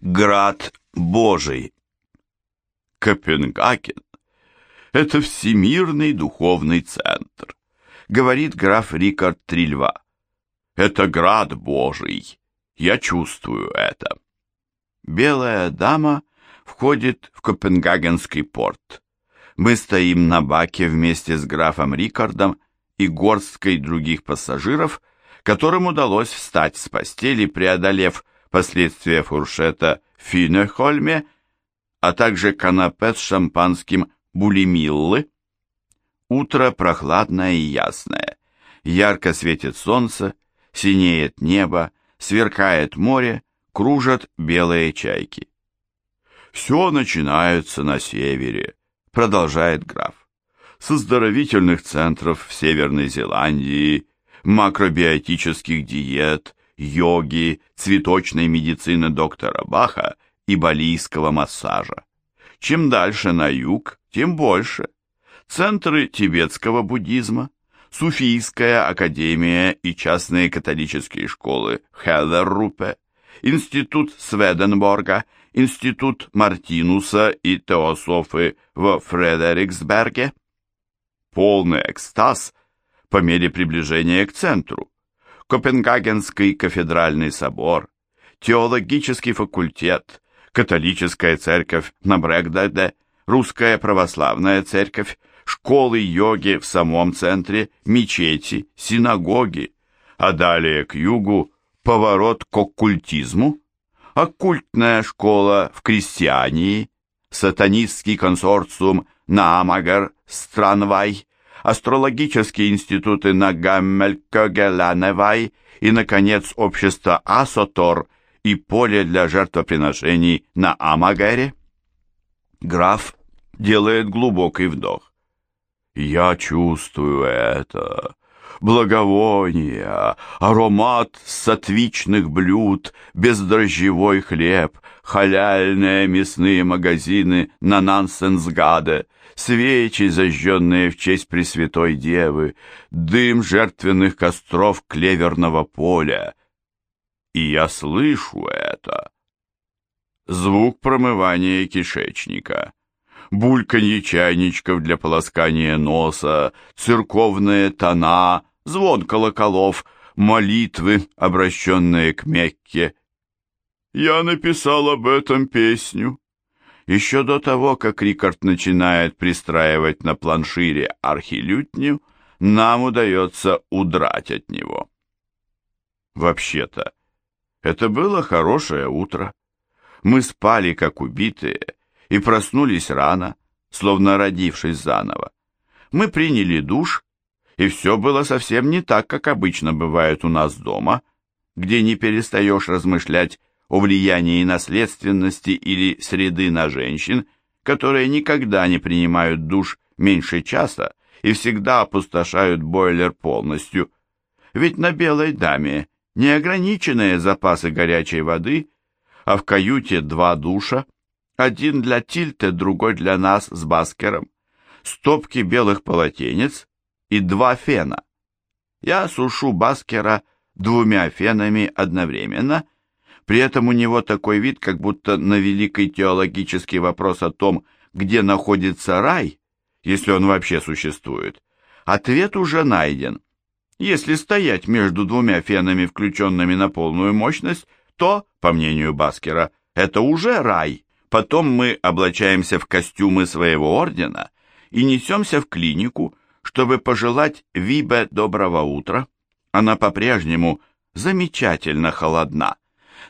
Град Божий. Копенгаген – это всемирный духовный центр, говорит граф Рикард Трильва. Это град Божий. Я чувствую это. Белая дама входит в Копенгагенский порт. Мы стоим на баке вместе с графом Рикардом и горсткой других пассажиров, которым удалось встать с постели, преодолев последствия фуршета в Финехольме, а также канапе с шампанским булимиллы. Утро прохладное и ясное. Ярко светит солнце, синеет небо, сверкает море, кружат белые чайки. «Все начинается на севере», — продолжает граф. «С оздоровительных центров в Северной Зеландии, макробиотических диет, йоги, цветочной медицины доктора Баха и балийского массажа. Чем дальше на юг, тем больше. Центры тибетского буддизма, Суфийская академия и частные католические школы Хеллеррупе, Институт Сведенборга, Институт Мартинуса и Теософы в Фредериксберге. Полный экстаз по мере приближения к центру. Копенгагенский кафедральный собор, теологический факультет, католическая церковь на Брэгдаде, русская православная церковь, школы йоги в самом центре, мечети, синагоги, а далее к югу поворот к оккультизму, оккультная школа в крестьянии, сатанистский консорциум на Амагар, Странвай, астрологические институты на Гаммелькогеланевай и, наконец, общество Асотор и поле для жертвоприношений на Амагаре. Граф делает глубокий вдох. Я чувствую это. Благовония, аромат сатвичных блюд, бездрожжевой хлеб, халяльные мясные магазины на Нансенсгаде, свечи, зажженные в честь Пресвятой Девы, дым жертвенных костров клеверного поля. И я слышу это. Звук промывания кишечника бульканье чайничков для полоскания носа, церковные тона, звон колоколов, молитвы, обращенные к Мекке. Я написал об этом песню. Еще до того, как Рикард начинает пристраивать на планшире архилютню, нам удается удрать от него. Вообще-то, это было хорошее утро. Мы спали, как убитые, и проснулись рано, словно родившись заново. Мы приняли душ, и все было совсем не так, как обычно бывает у нас дома, где не перестаешь размышлять о влиянии наследственности или среды на женщин, которые никогда не принимают душ меньше часа и всегда опустошают бойлер полностью. Ведь на белой даме неограниченные запасы горячей воды, а в каюте два душа. Один для Тильте, другой для нас с Баскером. Стопки белых полотенец и два фена. Я сушу Баскера двумя фенами одновременно, при этом у него такой вид, как будто на великий теологический вопрос о том, где находится рай, если он вообще существует, ответ уже найден. Если стоять между двумя фенами, включенными на полную мощность, то, по мнению Баскера, это уже рай. Потом мы облачаемся в костюмы своего ордена и несемся в клинику, чтобы пожелать Вибе доброго утра. Она по-прежнему замечательно холодна.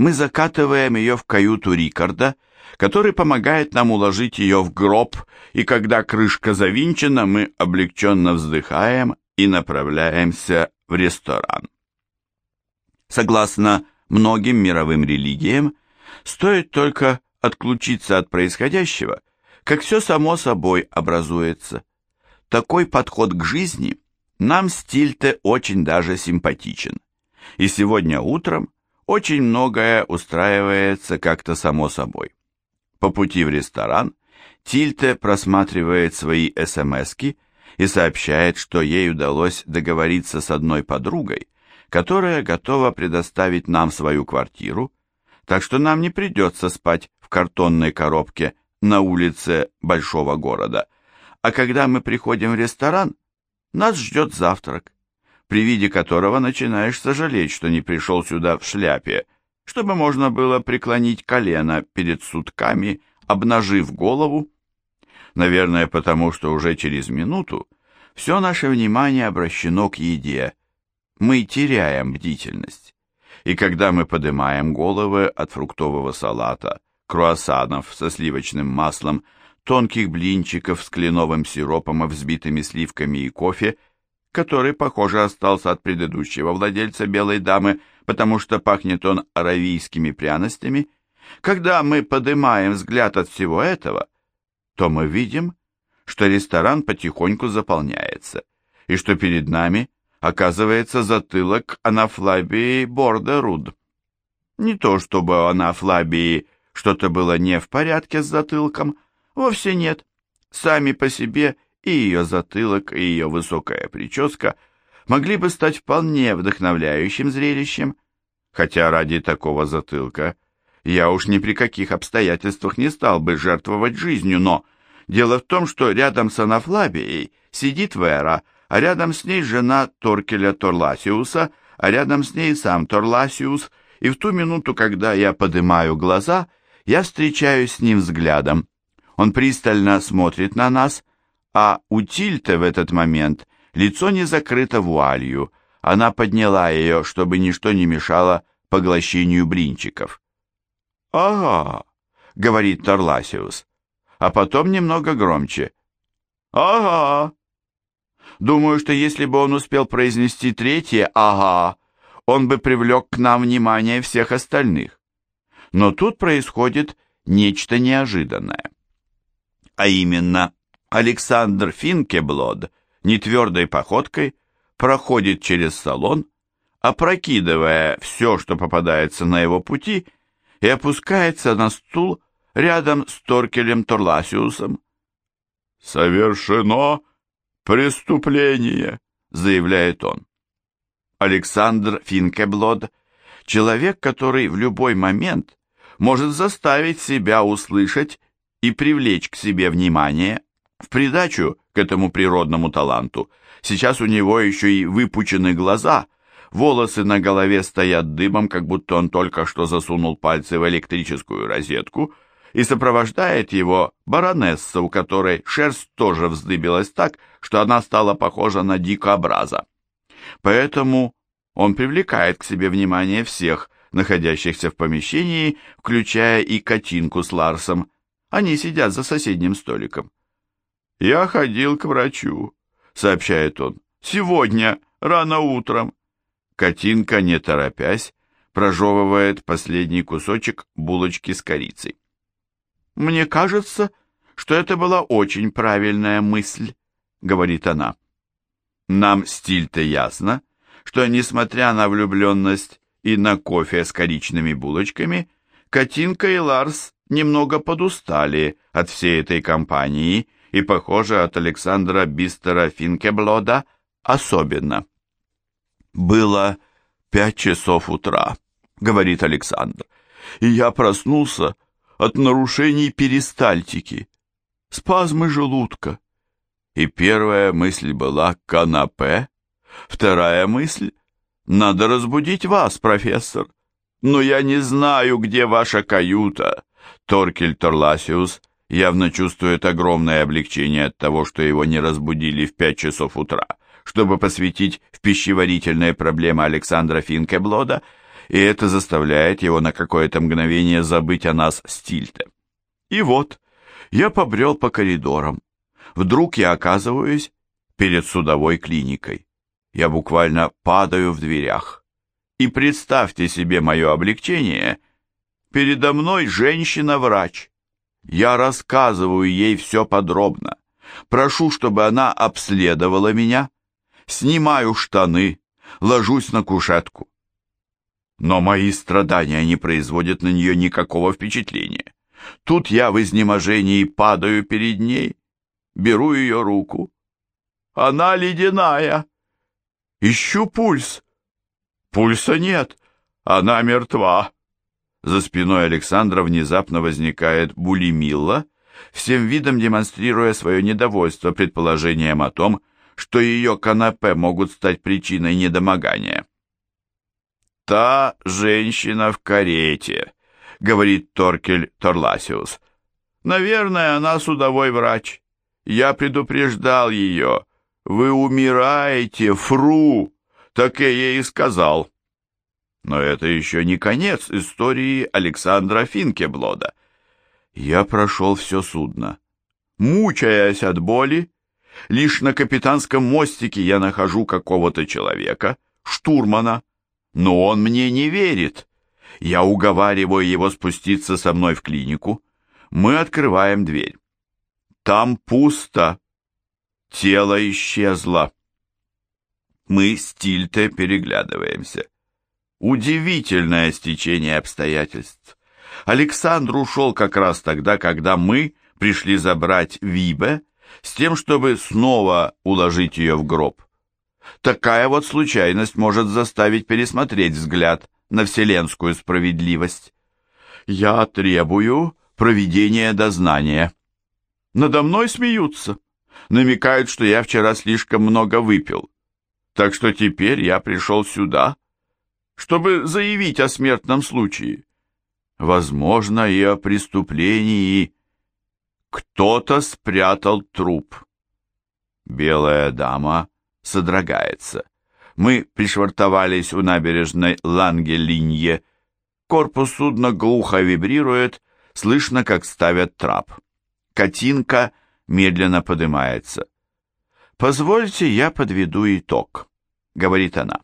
Мы закатываем ее в каюту Рикарда, который помогает нам уложить ее в гроб, и когда крышка завинчена, мы облегченно вздыхаем и направляемся в ресторан. Согласно многим мировым религиям, стоит только отключиться от происходящего, как все само собой образуется. Такой подход к жизни нам Стильте очень даже симпатичен. И сегодня утром очень многое устраивается как-то само собой. По пути в ресторан Тильте просматривает свои СМСки и сообщает, что ей удалось договориться с одной подругой, которая готова предоставить нам свою квартиру, так что нам не придется спать в картонной коробке на улице большого города. А когда мы приходим в ресторан, нас ждет завтрак, при виде которого начинаешь сожалеть, что не пришел сюда в шляпе, чтобы можно было преклонить колено перед сутками, обнажив голову. Наверное, потому что уже через минуту все наше внимание обращено к еде. Мы теряем бдительность и когда мы поднимаем головы от фруктового салата, круассанов со сливочным маслом, тонких блинчиков с кленовым сиропом и взбитыми сливками и кофе, который, похоже, остался от предыдущего владельца белой дамы, потому что пахнет он аравийскими пряностями, когда мы поднимаем взгляд от всего этого, то мы видим, что ресторан потихоньку заполняется, и что перед нами – оказывается затылок Анафлабии Бордеруд. Не то чтобы у Анафлабии что-то было не в порядке с затылком, вовсе нет. Сами по себе и ее затылок, и ее высокая прическа могли бы стать вполне вдохновляющим зрелищем, хотя ради такого затылка я уж ни при каких обстоятельствах не стал бы жертвовать жизнью, но дело в том, что рядом с Анафлабией сидит Вера, а рядом с ней жена Торкеля Торласиуса, а рядом с ней сам Торласиус, и в ту минуту, когда я поднимаю глаза, я встречаюсь с ним взглядом. Он пристально смотрит на нас, а у Тильте в этот момент лицо не закрыто вуалью, она подняла ее, чтобы ничто не мешало поглощению блинчиков. «Ага», — говорит Торласиус, а потом немного громче. «Ага». Думаю, что если бы он успел произнести третье «ага», он бы привлек к нам внимание всех остальных. Но тут происходит нечто неожиданное. А именно, Александр Финкеблод нетвердой походкой проходит через салон, опрокидывая все, что попадается на его пути, и опускается на стул рядом с Торкелем Торласиусом. «Совершено «Преступление!» — заявляет он. Александр Финкеблод — человек, который в любой момент может заставить себя услышать и привлечь к себе внимание. В придачу к этому природному таланту сейчас у него еще и выпучены глаза, волосы на голове стоят дыбом, как будто он только что засунул пальцы в электрическую розетку — и сопровождает его баронесса, у которой шерсть тоже вздыбилась так, что она стала похожа на дикобраза. Поэтому он привлекает к себе внимание всех, находящихся в помещении, включая и Катинку с Ларсом. Они сидят за соседним столиком. «Я ходил к врачу», — сообщает он. «Сегодня, рано утром». Катинка, не торопясь, прожевывает последний кусочек булочки с корицей. «Мне кажется, что это была очень правильная мысль», — говорит она. Нам стиль-то ясно, что, несмотря на влюбленность и на кофе с коричными булочками, Катинка и Ларс немного подустали от всей этой компании и, похоже, от Александра Бистера Финкеблода особенно. «Было пять часов утра», — говорит Александр, — «и я проснулся от нарушений перистальтики, спазмы желудка. И первая мысль была канапе, вторая мысль — надо разбудить вас, профессор. Но я не знаю, где ваша каюта. Торкель Торласиус явно чувствует огромное облегчение от того, что его не разбудили в пять часов утра, чтобы посвятить в пищеварительные проблемы Александра Финкеблода — и это заставляет его на какое-то мгновение забыть о нас с Тильте. И вот, я побрел по коридорам. Вдруг я оказываюсь перед судовой клиникой. Я буквально падаю в дверях. И представьте себе мое облегчение. Передо мной женщина-врач. Я рассказываю ей все подробно. Прошу, чтобы она обследовала меня. Снимаю штаны, ложусь на кушетку. Но мои страдания не производят на нее никакого впечатления. Тут я в изнеможении падаю перед ней, беру ее руку. Она ледяная. Ищу пульс. Пульса нет, она мертва. За спиной Александра внезапно возникает Булимилла, всем видом демонстрируя свое недовольство предположением о том, что ее канапе могут стать причиной недомогания. «Та женщина в карете», — говорит Торкель Торласиус. «Наверное, она судовой врач. Я предупреждал ее. Вы умираете, фру!» Так я ей и сказал. Но это еще не конец истории Александра Финкеблода. Я прошел все судно. Мучаясь от боли, лишь на капитанском мостике я нахожу какого-то человека, штурмана, но он мне не верит. Я уговариваю его спуститься со мной в клинику. Мы открываем дверь. Там пусто. Тело исчезло. Мы с Тильте переглядываемся. Удивительное стечение обстоятельств. Александр ушел как раз тогда, когда мы пришли забрать Вибе с тем, чтобы снова уложить ее в гроб. Такая вот случайность может заставить пересмотреть взгляд на вселенскую справедливость. Я требую проведения дознания. Надо мной смеются. Намекают, что я вчера слишком много выпил. Так что теперь я пришел сюда, чтобы заявить о смертном случае. Возможно, и о преступлении. Кто-то спрятал труп. Белая дама содрогается. Мы пришвартовались у набережной Лангелинье. Корпус судна глухо вибрирует, слышно, как ставят трап. Катинка медленно поднимается. «Позвольте, я подведу итог», — говорит она.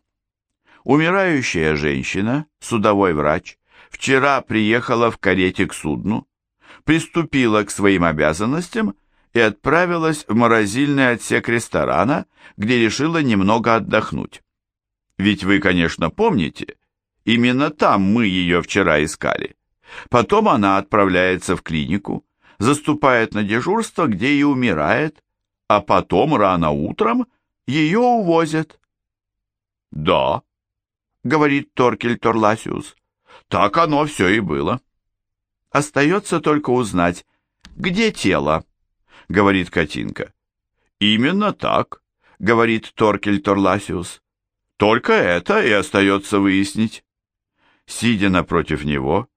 Умирающая женщина, судовой врач, вчера приехала в карете к судну, приступила к своим обязанностям и отправилась в морозильный отсек ресторана, где решила немного отдохнуть. Ведь вы, конечно, помните, именно там мы ее вчера искали. Потом она отправляется в клинику, заступает на дежурство, где и умирает, а потом рано утром ее увозят. «Да», — говорит Торкель Торласиус, — «так оно все и было». «Остается только узнать, где тело», — говорит Катинка. «Именно так», — говорит Торкель Торласиус. «Только это и остается выяснить». Сидя напротив него,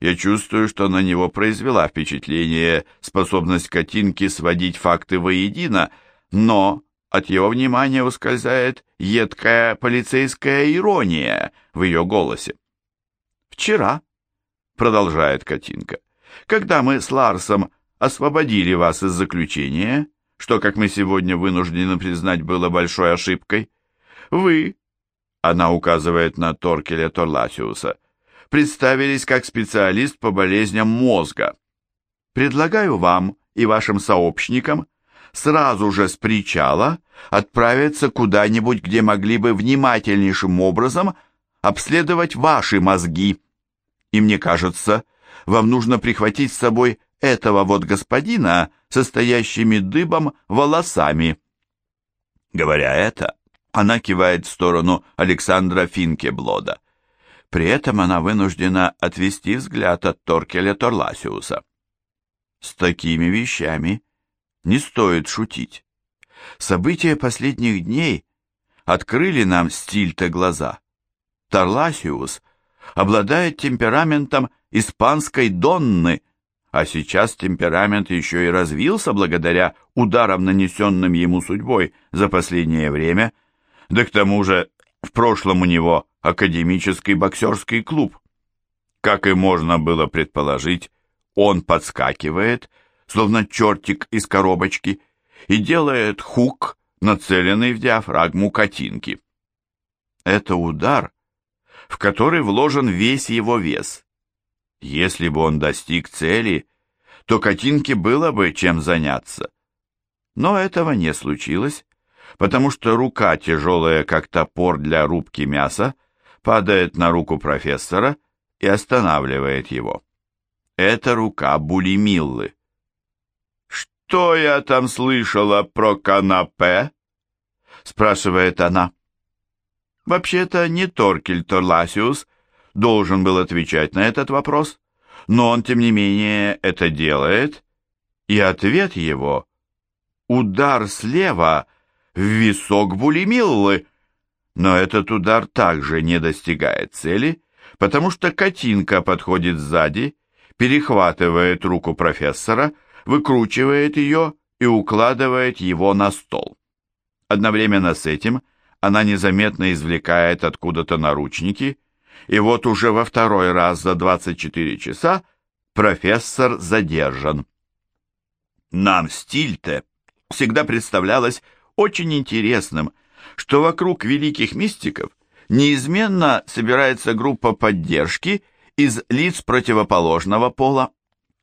я чувствую, что на него произвела впечатление способность Катинки сводить факты воедино, но от его внимания ускользает едкая полицейская ирония в ее голосе. «Вчера», — продолжает Катинка, — «когда мы с Ларсом освободили вас из заключения, что, как мы сегодня вынуждены признать, было большой ошибкой, вы, — она указывает на Торкеля Торласиуса, — представились как специалист по болезням мозга. Предлагаю вам и вашим сообщникам сразу же с причала отправиться куда-нибудь, где могли бы внимательнейшим образом обследовать ваши мозги. И мне кажется, вам нужно прихватить с собой этого вот господина, состоящими дыбом волосами. Говоря это, она кивает в сторону Александра Финкеблода. При этом она вынуждена отвести взгляд от Торкеля Торласиуса. С такими вещами не стоит шутить. События последних дней открыли нам стиль-то глаза. Торласиус обладает темпераментом испанской Донны, а сейчас темперамент еще и развился благодаря ударам, нанесенным ему судьбой за последнее время, да к тому же в прошлом у него академический боксерский клуб. Как и можно было предположить, он подскакивает, словно чертик из коробочки, и делает хук, нацеленный в диафрагму катинки. Это удар, в который вложен весь его вес. Если бы он достиг цели, то катинке было бы чем заняться. Но этого не случилось, потому что рука, тяжелая как топор для рубки мяса, падает на руку профессора и останавливает его. Это рука Булимиллы. «Что я там слышала про канапе?» спрашивает она. Вообще-то не Торкель Торласиус должен был отвечать на этот вопрос, но он, тем не менее, это делает, и ответ его — удар слева в висок Булимиллы. Но этот удар также не достигает цели, потому что Катинка подходит сзади, перехватывает руку профессора, выкручивает ее и укладывает его на стол. Одновременно с этим она незаметно извлекает откуда-то наручники, и вот уже во второй раз за 24 часа профессор задержан. Нам стиль-то всегда представлялось очень интересным, что вокруг великих мистиков неизменно собирается группа поддержки из лиц противоположного пола.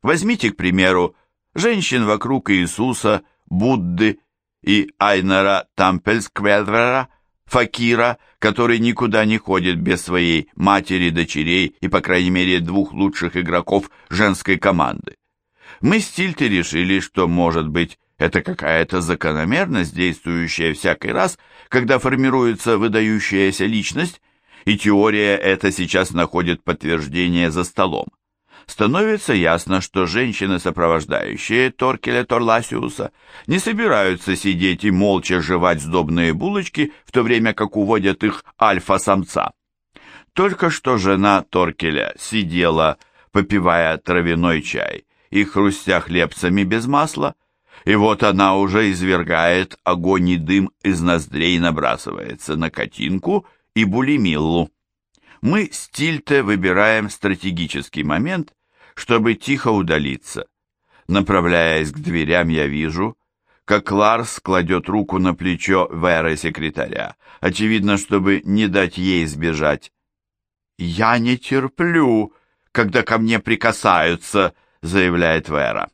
Возьмите, к примеру, женщин вокруг Иисуса, Будды и Айнера Тампельсквелвера, Факира, который никуда не ходит без своей матери, дочерей и, по крайней мере, двух лучших игроков женской команды. Мы с Тильте решили, что, может быть, это какая-то закономерность, действующая всякий раз, когда формируется выдающаяся личность, и теория эта сейчас находит подтверждение за столом. Становится ясно, что женщины, сопровождающие Торкеля Торласиуса, не собираются сидеть и молча жевать сдобные булочки, в то время как уводят их альфа-самца. Только что жена Торкеля сидела, попивая травяной чай и хрустя хлебцами без масла, и вот она уже извергает огонь и дым из ноздрей набрасывается на Катинку и Булимиллу. Мы с Тильте выбираем стратегический момент, чтобы тихо удалиться. Направляясь к дверям, я вижу, как Ларс кладет руку на плечо Веры секретаря, очевидно, чтобы не дать ей сбежать. «Я не терплю, когда ко мне прикасаются», — заявляет Вера.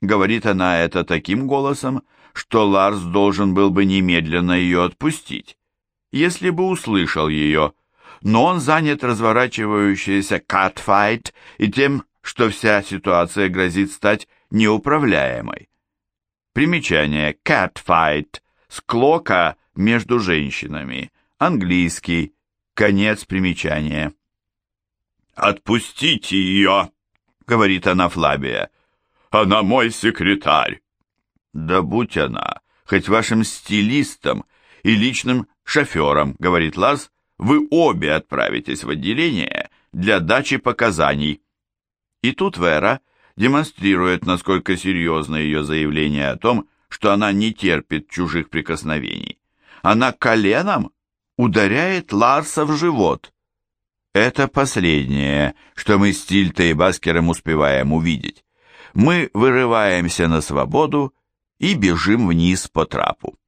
Говорит она это таким голосом, что Ларс должен был бы немедленно ее отпустить, если бы услышал ее, но он занят разворачивающейся катфайт и тем, что вся ситуация грозит стать неуправляемой. Примечание catfight – склока между женщинами, английский, конец примечания. «Отпустите ее!» — говорит она Флабия. Она мой секретарь. Да будь она, хоть вашим стилистом и личным шофером, говорит Ларс, вы обе отправитесь в отделение для дачи показаний. И тут Вера демонстрирует, насколько серьезно ее заявление о том, что она не терпит чужих прикосновений. Она коленом ударяет Ларса в живот. Это последнее, что мы с Тильтой и Баскером успеваем увидеть мы вырываемся на свободу и бежим вниз по трапу.